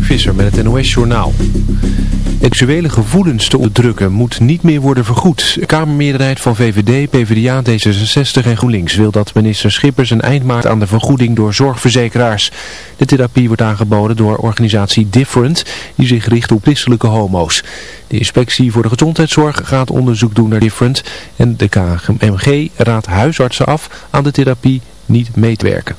Visser met het NOS-journaal. Seksuele gevoelens te onderdrukken moet niet meer worden vergoed. De Kamermeerderheid van VVD, PvdA, D66 en GroenLinks wil dat minister Schippers een eind maakt aan de vergoeding door zorgverzekeraars. De therapie wordt aangeboden door organisatie Different, die zich richt op christelijke homo's. De inspectie voor de gezondheidszorg gaat onderzoek doen naar Different en de KMG raadt huisartsen af aan de therapie niet mee te werken.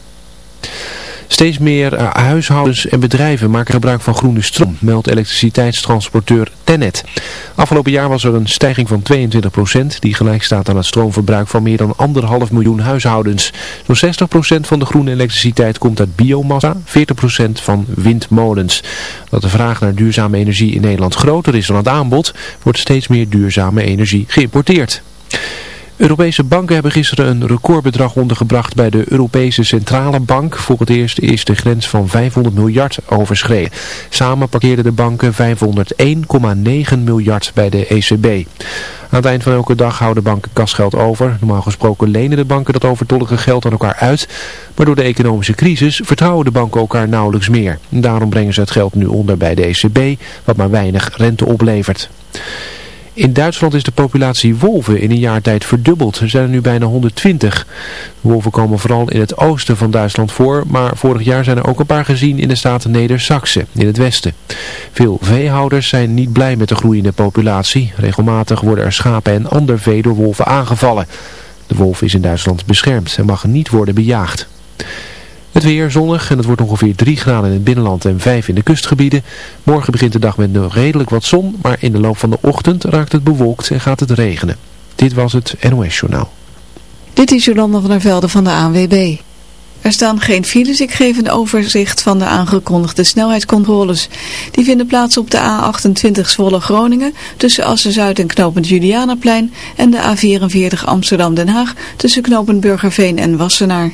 Steeds meer eh, huishoudens en bedrijven maken gebruik van groene stroom, meldt elektriciteitstransporteur Tennet. Afgelopen jaar was er een stijging van 22%, die gelijk staat aan het stroomverbruik van meer dan anderhalf miljoen huishoudens. Zo'n 60% van de groene elektriciteit komt uit biomassa, 40% van windmolens. Dat de vraag naar duurzame energie in Nederland groter is dan het aanbod, wordt steeds meer duurzame energie geïmporteerd. Europese banken hebben gisteren een recordbedrag ondergebracht bij de Europese Centrale Bank. Voor het eerst is de grens van 500 miljard overschreden. Samen parkeerden de banken 501,9 miljard bij de ECB. Aan het eind van elke dag houden banken kasgeld over. Normaal gesproken lenen de banken dat overtollige geld aan elkaar uit. Maar door de economische crisis vertrouwen de banken elkaar nauwelijks meer. Daarom brengen ze het geld nu onder bij de ECB, wat maar weinig rente oplevert. In Duitsland is de populatie wolven in een jaar tijd verdubbeld. Er zijn er nu bijna 120. Wolven komen vooral in het oosten van Duitsland voor, maar vorig jaar zijn er ook een paar gezien in de staat Neder-Saxe, in het westen. Veel veehouders zijn niet blij met de groeiende populatie. Regelmatig worden er schapen en ander vee door wolven aangevallen. De wolf is in Duitsland beschermd en mag niet worden bejaagd. Het weer zonnig en het wordt ongeveer 3 graden in het binnenland en 5 in de kustgebieden. Morgen begint de dag met nog redelijk wat zon, maar in de loop van de ochtend raakt het bewolkt en gaat het regenen. Dit was het NOS Journaal. Dit is Jolanda van der Velde van de ANWB. Er staan geen files, ik geef een overzicht van de aangekondigde snelheidscontroles. Die vinden plaats op de A28 Zwolle Groningen tussen Assen-Zuid en knooppunt Julianaplein en de A44 Amsterdam-Den Haag tussen knooppunt Burgerveen en Wassenaar.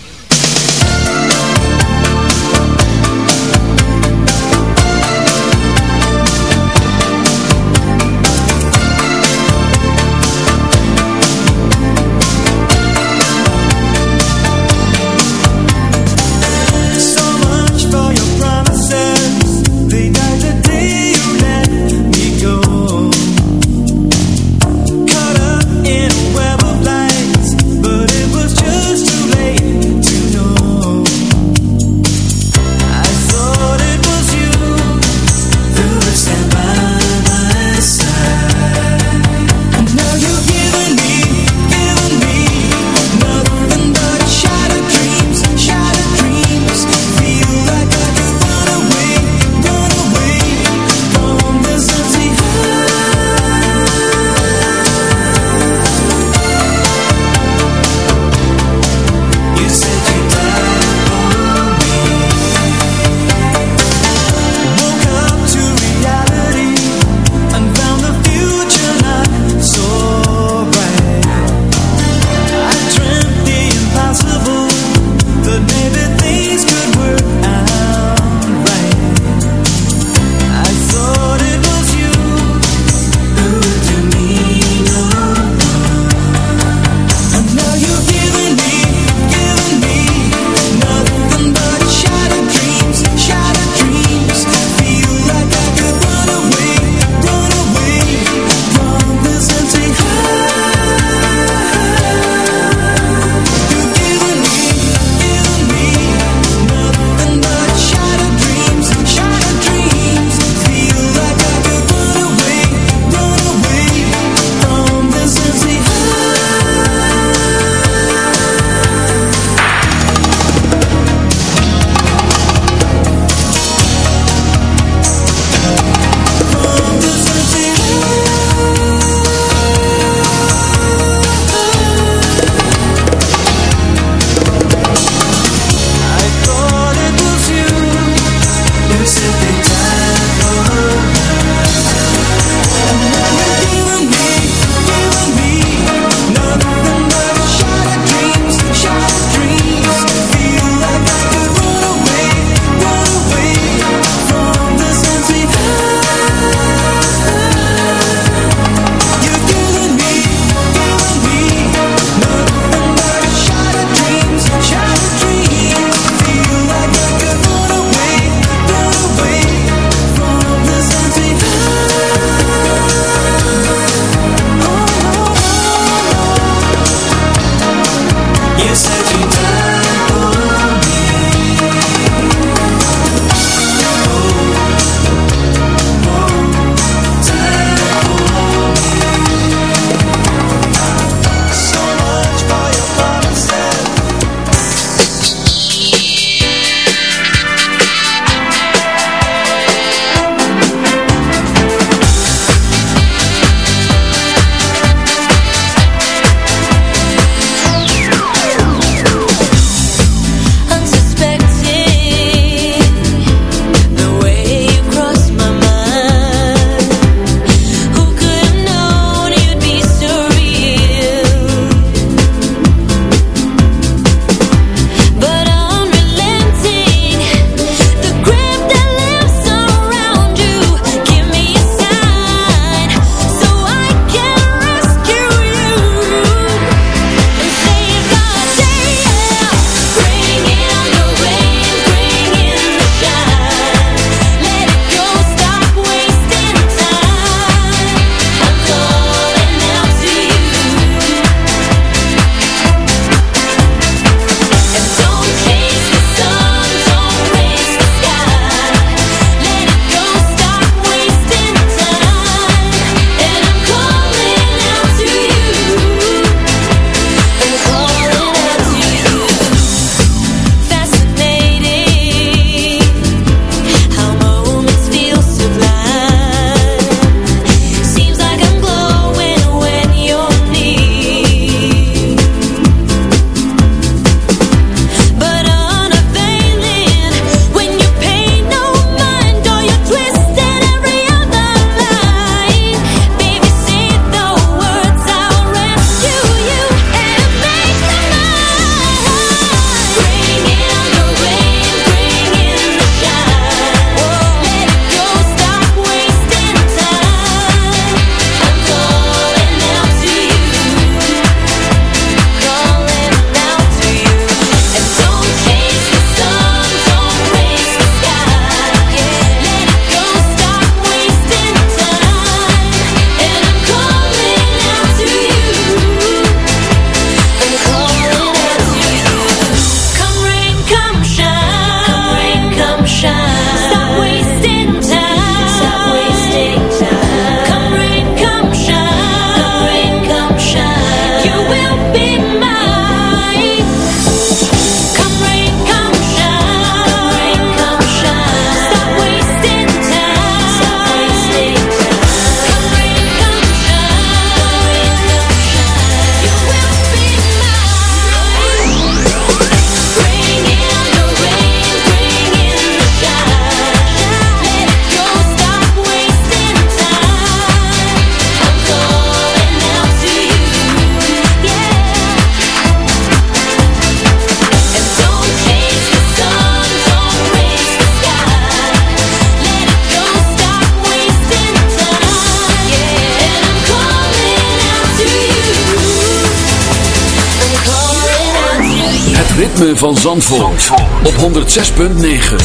Van Zandvoort, op 106.9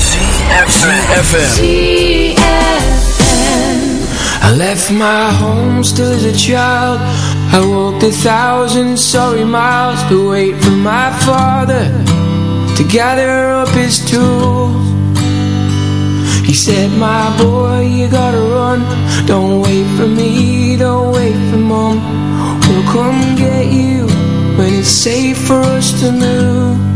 CFFM I left my home still as a child. I walked a thousand sorry miles To wait for my father To gather up his tools. He said, my boy, you gotta run. Don't wait for me, don't wait for mom. We'll come get you When it's safe for us to move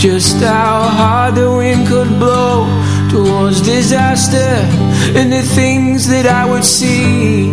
Just how hard the wind could blow Towards disaster And the things that I would see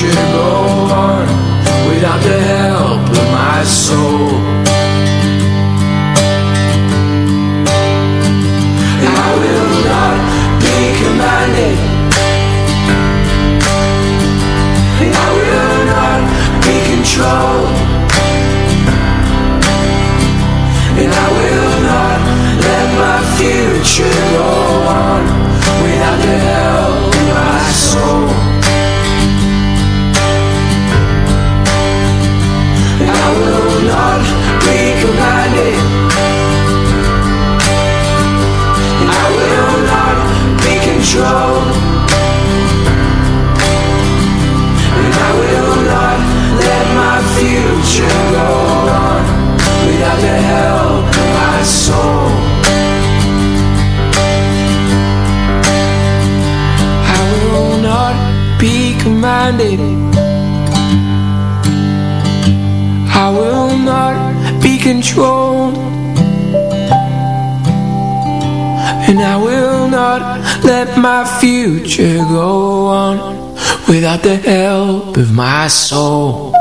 future go on Without the help of my soul. I will not be commanded future go on Without the help my soul I will not be commanded. I will not be controlled. And I will not let my future go on Without the help of my soul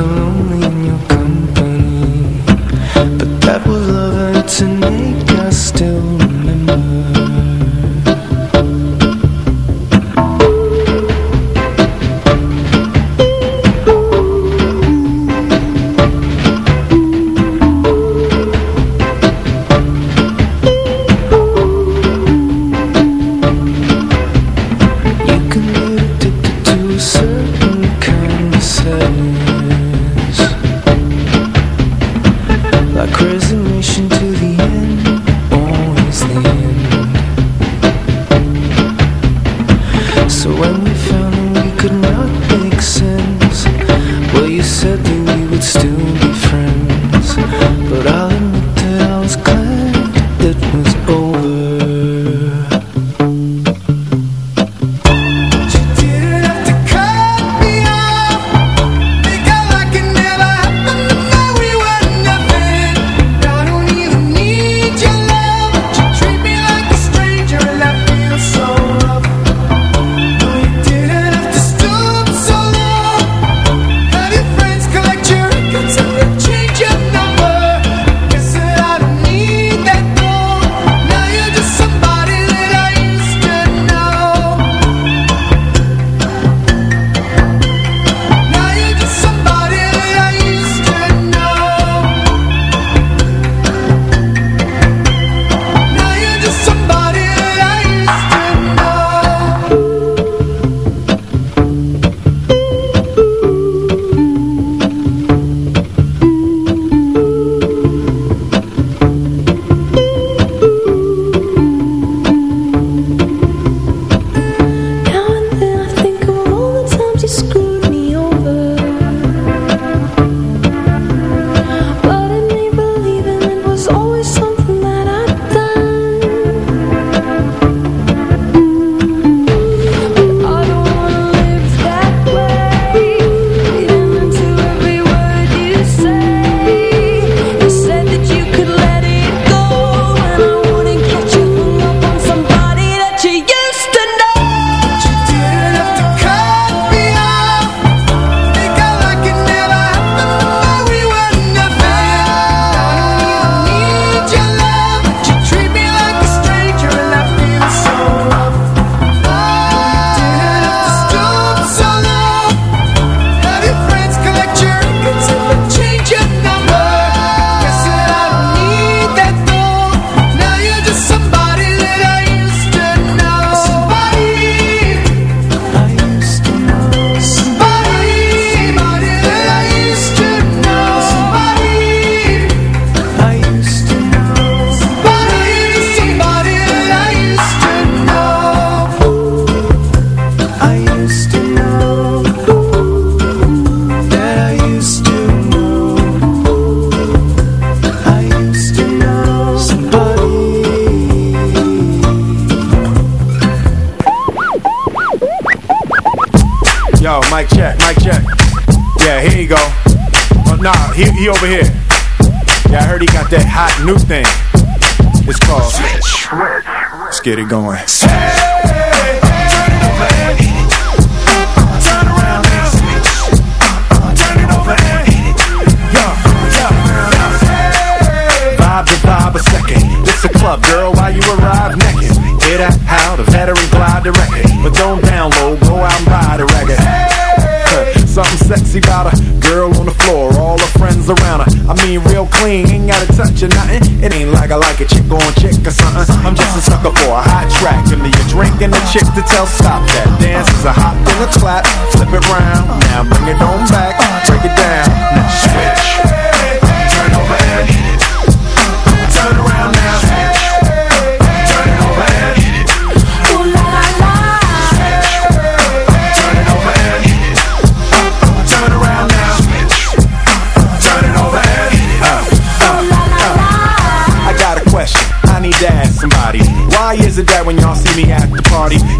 so over here. Yeah, I heard he got that hot new thing. It's called Switch. Let's get it going. Hey, turn it over. vibe a second. This a club, girl, while you arrive naked. Hear that? how the veteran glide the record. But don't download, go out and buy the record. Hey! Something sexy about a girl on the floor, all friends around her. I mean, real clean, ain't gotta touch or nothing. It ain't like I like a chick on chick or something. I'm just a sucker for a hot track. And me a drink and a chick to tell stop that. Dance is a hop and a clap, flip it round. Now bring it on back, break it down. Now switch.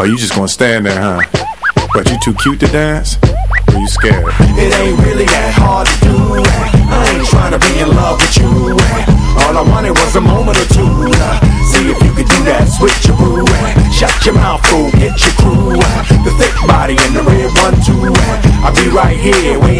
Oh, you just gonna stand there, huh? But you too cute to dance? Or you scared? It ain't really that hard to do. I ain't trying to be in love with you. Eh. All I wanted was a moment or two. uh, See if you could do that switcheroo. Eh. Shut your mouth, fool, get your crew. The thick body and the red one, too. I'll be right here waiting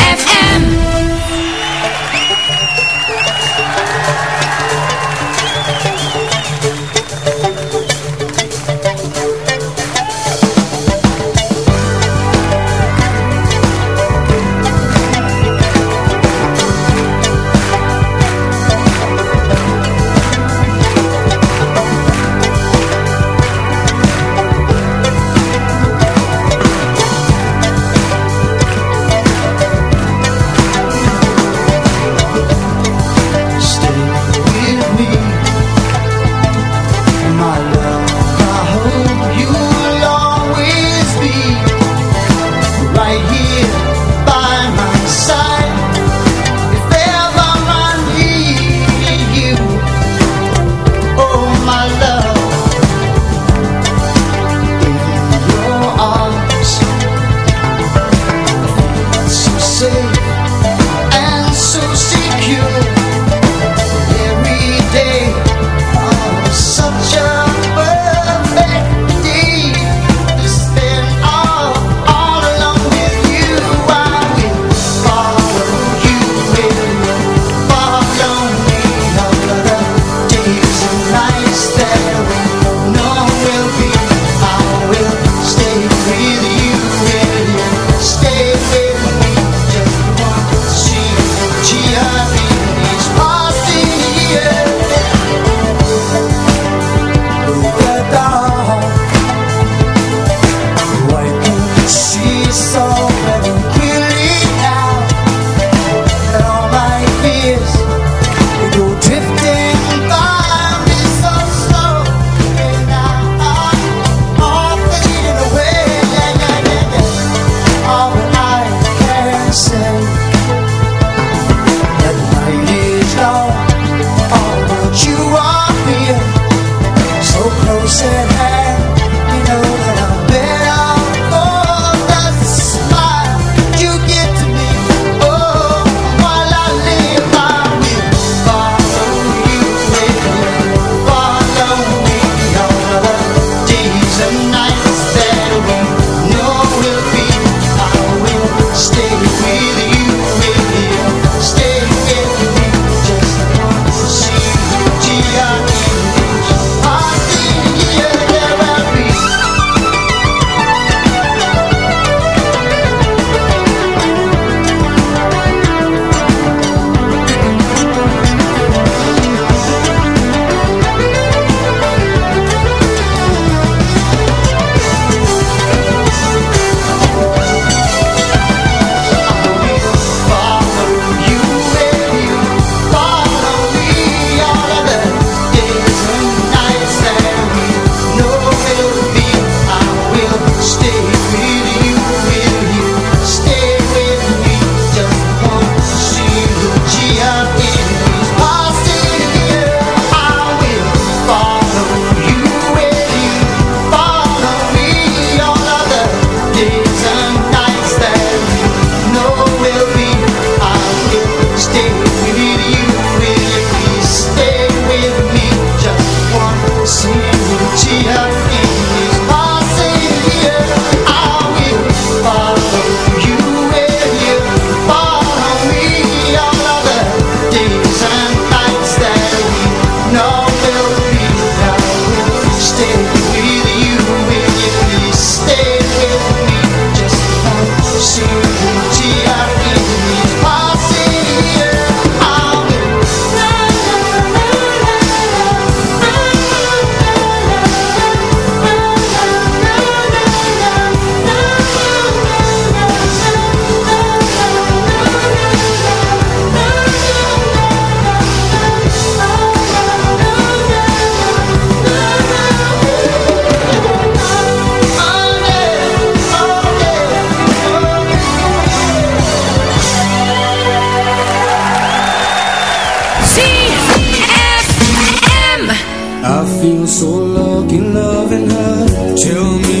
feel so lucky loving her. Tell me.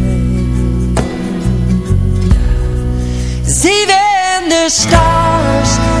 even the stars,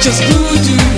Just who do